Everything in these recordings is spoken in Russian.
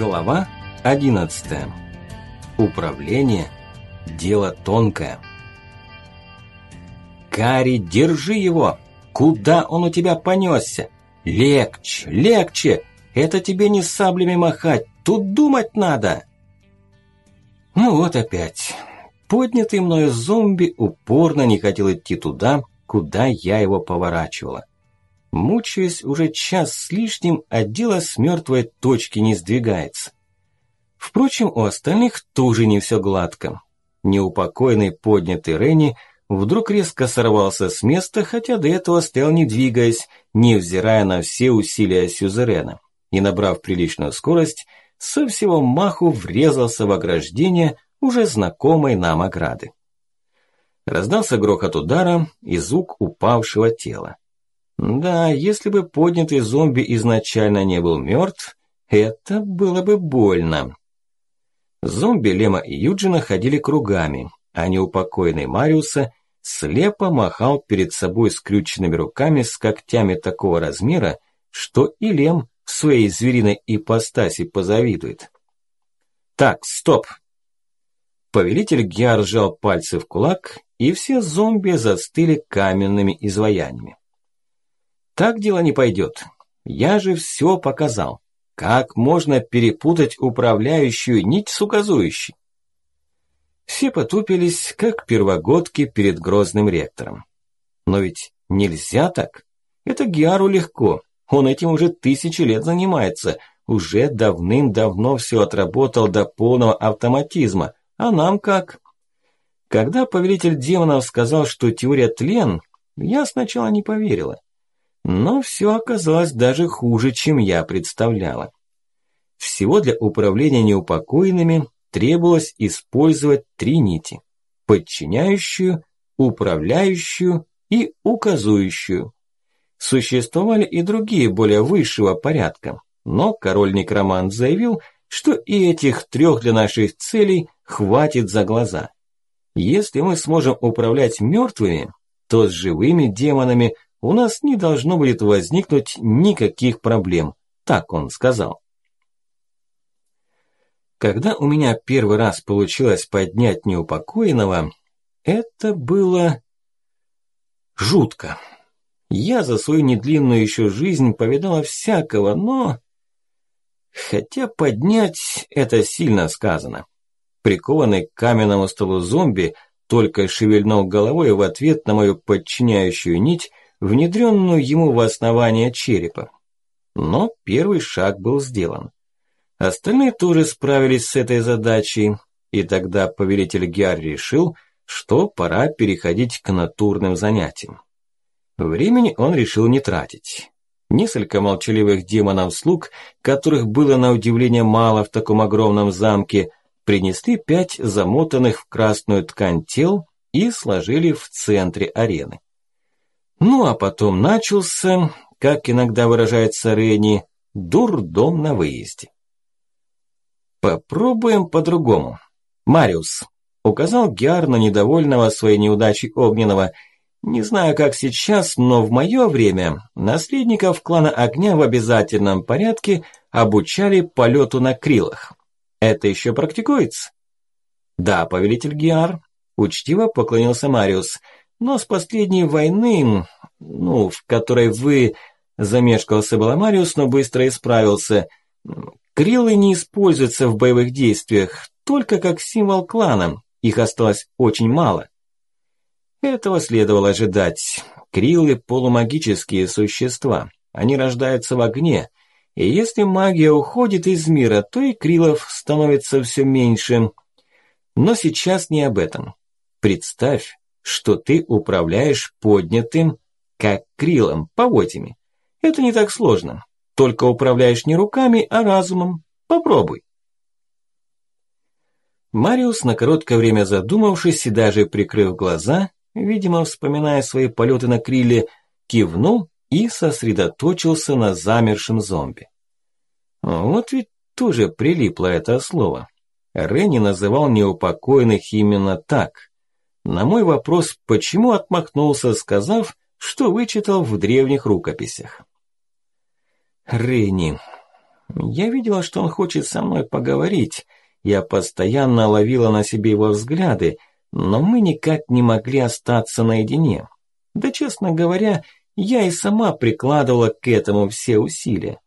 Глава 11. Управление – дело тонкое. «Кари, держи его! Куда он у тебя понесся? Легче, легче! Это тебе не саблями махать, тут думать надо!» Ну вот опять. Поднятый мною зомби упорно не хотел идти туда, куда я его поворачивала. Мучаясь уже час с лишним, а дело с мертвой точки не сдвигается. Впрочем, у остальных тоже не все гладко. Неупокойный поднятый Ренни вдруг резко сорвался с места, хотя до этого стоял не двигаясь, невзирая на все усилия Сюзерена, и, набрав приличную скорость, со всего маху врезался в ограждение уже знакомой нам ограды. Раздался грохот удара и звук упавшего тела. Да, если бы поднятый зомби изначально не был мертв, это было бы больно. Зомби Лема и Юджина ходили кругами, а неупокойный Мариуса слепо махал перед собой скрюченными руками с когтями такого размера, что и Лем в своей звериной ипостаси позавидует. «Так, стоп!» Повелитель Гиар сжал пальцы в кулак, и все зомби застыли каменными изваяниями. Так дело не пойдет. Я же все показал. Как можно перепутать управляющую нить с указующей? Все потупились, как первогодки перед грозным ректором. Но ведь нельзя так. Это Гиару легко. Он этим уже тысячи лет занимается. Уже давным-давно все отработал до полного автоматизма. А нам как? Когда повелитель демонов сказал, что теория тлен, я сначала не поверила. Но все оказалось даже хуже, чем я представляла. Всего для управления неупокоенными требовалось использовать три нити – подчиняющую, управляющую и указующую. Существовали и другие более высшего порядка, но король-некромант заявил, что и этих трех для наших целей хватит за глаза. Если мы сможем управлять мертвыми, то с живыми демонами у нас не должно будет возникнуть никаких проблем, так он сказал. Когда у меня первый раз получилось поднять неупокоенного, это было жутко. Я за свою недлинную еще жизнь повидала всякого, но... Хотя поднять это сильно сказано. Прикованный к каменному столу зомби только шевельнул головой в ответ на мою подчиняющую нить внедренную ему в основание черепа. Но первый шаг был сделан. Остальные тоже справились с этой задачей, и тогда повелитель Гиар решил, что пора переходить к натурным занятиям. Времени он решил не тратить. Несколько молчаливых демонов-слуг, которых было на удивление мало в таком огромном замке, принесли пять замотанных в красную ткань тел и сложили в центре арены. Ну а потом начался, как иногда выражается Ренни, дурдом на выезде. Попробуем по-другому. Мариус, указал Гиар на недовольного своей неудачей Огненного. Не знаю, как сейчас, но в мое время наследников клана Огня в обязательном порядке обучали полету на крилах. Это еще практикуется? Да, повелитель Гиар, учтиво поклонился Мариус. Но с последней войны, ну, в которой вы... Замешкался было Мариус, но быстро исправился. Крилы не используются в боевых действиях, только как символ клана. Их осталось очень мало. Этого следовало ожидать. Крилы – полумагические существа. Они рождаются в огне. И если магия уходит из мира, то и крилов становится все меньше. Но сейчас не об этом. Представь, что ты управляешь поднятым, как крилом, поводьями. Это не так сложно. Только управляешь не руками, а разумом. Попробуй. Мариус, на короткое время задумавшись и даже прикрыв глаза, видимо, вспоминая свои полеты на криле, кивнул и сосредоточился на замершем зомби. Вот ведь тоже прилипло это слово. Ренни называл неупокоенных именно так. На мой вопрос, почему отмахнулся, сказав, что вычитал в древних рукописях. Ренни. Я видела, что он хочет со мной поговорить. Я постоянно ловила на себе его взгляды, но мы никак не могли остаться наедине. Да, честно говоря, я и сама прикладывала к этому все усилия.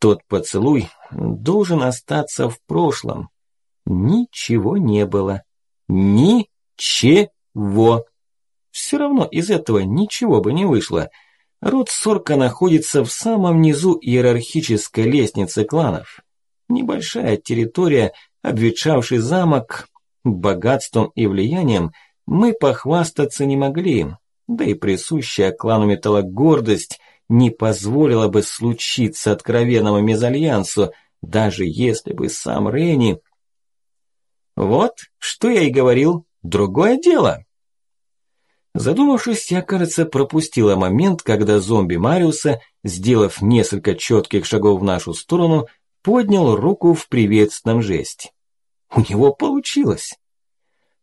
Тот поцелуй должен остаться в прошлом. Ничего не было. Ничего. Все равно из этого ничего бы не вышло. Род Сорка находится в самом низу иерархической лестницы кланов. Небольшая территория, обветшавший замок, богатством и влиянием мы похвастаться не могли, да и присущая клану металла гордость не позволила бы случиться откровенному мезальянсу, даже если бы сам Ренни... Вот, что я и говорил, другое дело. Задумавшись, я, кажется, пропустила момент, когда зомби Мариуса, сделав несколько четких шагов в нашу сторону, поднял руку в приветственном жесте. У него получилось.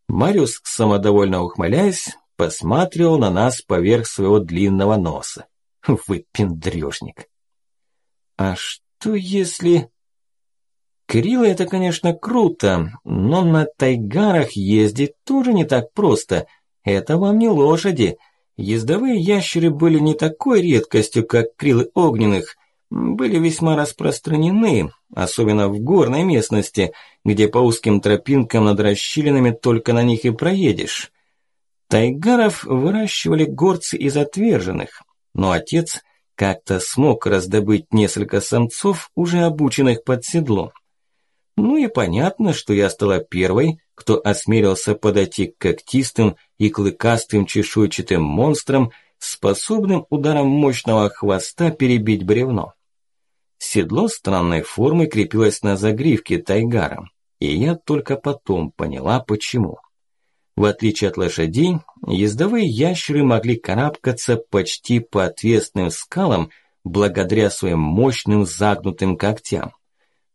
Мариус, самодовольно ухмыляясь, посматривал на нас поверх своего длинного носа. Выпендрёжник. А что если... Крила это, конечно, круто, но на тайгарах ездить тоже не так просто. Это вам не лошади. Ездовые ящеры были не такой редкостью, как крилы огненных. Были весьма распространены, особенно в горной местности, где по узким тропинкам над расщелинами только на них и проедешь. Тайгаров выращивали горцы из отверженных, но отец как-то смог раздобыть несколько самцов, уже обученных под седло. Ну и понятно, что я стала первой, кто осмелился подойти к когтистым и клыкастым чешуйчатым монстрам, способным ударом мощного хвоста перебить бревно. Седло странной формы крепилось на загривке тайгара, и я только потом поняла, почему. В отличие от лошадей, ездовые ящеры могли карабкаться почти по отвесным скалам благодаря своим мощным загнутым когтям.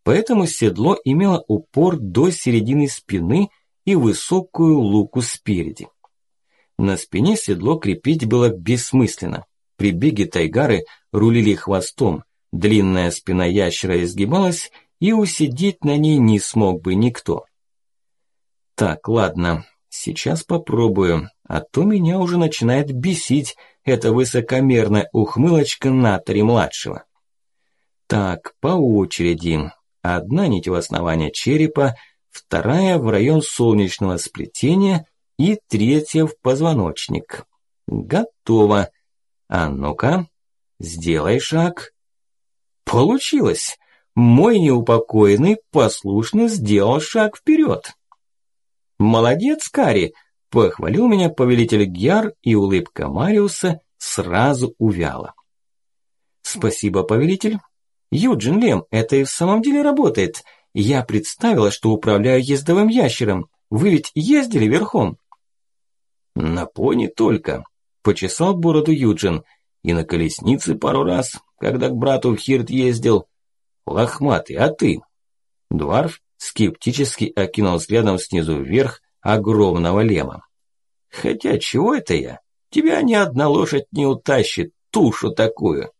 Поэтому седло имело упор до середины спины и высокую луку спереди. На спине седло крепить было бессмысленно. При беге тайгары рулили хвостом, длинная спина ящера изгибалась, и усидеть на ней не смог бы никто. Так, ладно, Сейчас попробую, а то меня уже начинает бесить эта высокомерная ухмылочка Натари-младшего. Так, по очереди. Одна нить в основании черепа, вторая в район солнечного сплетения и третья в позвоночник. Готово. А ну-ка, сделай шаг. Получилось. Мой неупокоенный послушно сделал шаг вперед. «Молодец, Кари!» – похвалил меня повелитель Гьяр, и улыбка Мариуса сразу увяла. «Спасибо, повелитель. Юджин Лем, это и в самом деле работает. Я представила, что управляю ездовым ящером. Вы ведь ездили верхом?» «На пони только», – почесал бороду Юджин. «И на колеснице пару раз, когда к брату в Хирт ездил. Лохматый, а ты?» Дварф скептически окинул взглядом снизу вверх огромного лема. Хотя чего это я? Тебя ни одна лошадь не утащит, тушу такую.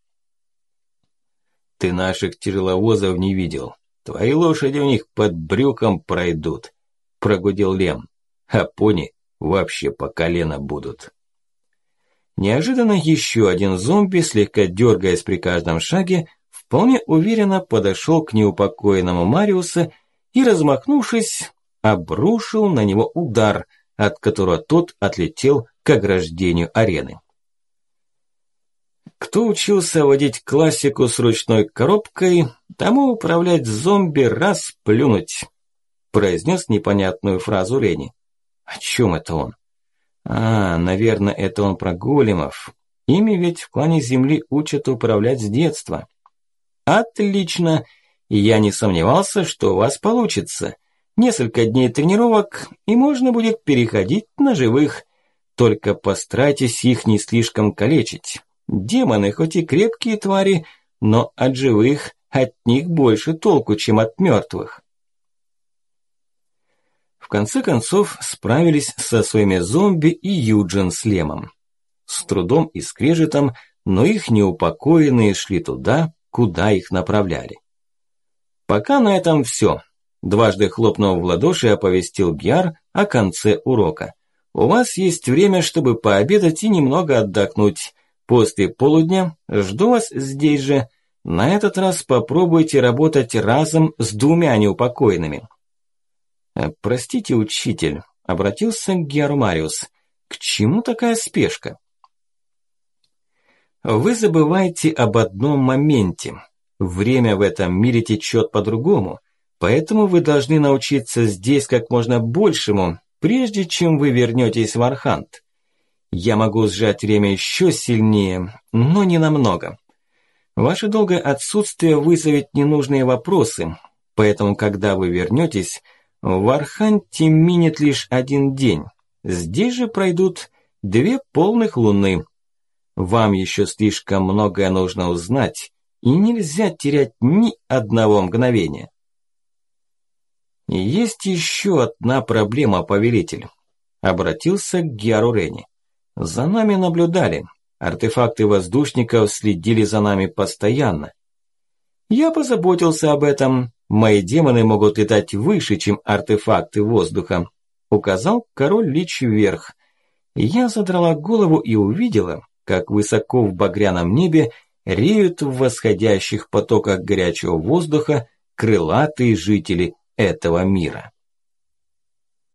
Ты наших тяжеловозов не видел. Твои лошади у них под брюком пройдут, прогудел лем. А пони вообще по колено будут. Неожиданно еще один зомби, слегка дергаясь при каждом шаге, вполне уверенно подошел к неупокоенному Мариуса и, размахнувшись, обрушил на него удар, от которого тот отлетел к ограждению арены. Кто учился водить классику с ручной коробкой, тому управлять зомби раз плюнуть, произнес непонятную фразу Рени. О чем это он? А, наверное, это он про големов. Ими ведь в клане Земли учат управлять с детства. Отлично! Я не сомневался, что у вас получится. Несколько дней тренировок, и можно будет переходить на живых. Только постарайтесь их не слишком калечить. Демоны хоть и крепкие твари, но от живых от них больше толку, чем от мертвых. В конце концов справились со своими зомби и Юджин с Лемом. С трудом и скрежетом, но их неупокоенные шли туда, куда их направляли. Пока на этом все. Дважды хлопнув в ладоши, оповестил Гиар о конце урока. У вас есть время, чтобы пообедать и немного отдохнуть. После полудня жду вас здесь же. На этот раз попробуйте работать разом с двумя неупокоенными. Э, простите, учитель, обратился к Гиару Мариус. К чему такая спешка? Вы забываете об одном моменте. Время в этом мире течет по-другому, поэтому вы должны научиться здесь как можно большему, прежде чем вы вернетесь в Архант. Я могу сжать время еще сильнее, но не намного. Ваше долгое отсутствие вызовет ненужные вопросы, поэтому, когда вы вернетесь, в Арханте минет лишь один день. Здесь же пройдут две полных луны. Вам еще слишком многое нужно узнать, и нельзя терять ни одного мгновения. Есть еще одна проблема, повелитель. Обратился к Гиару Рени. За нами наблюдали. Артефакты воздушников следили за нами постоянно. Я позаботился об этом. Мои демоны могут летать выше, чем артефакты воздуха. Указал король Лич вверх. Я задрала голову и увидела, как высоко в багряном небе реют в восходящих потоках горячего воздуха крылатые жители этого мира.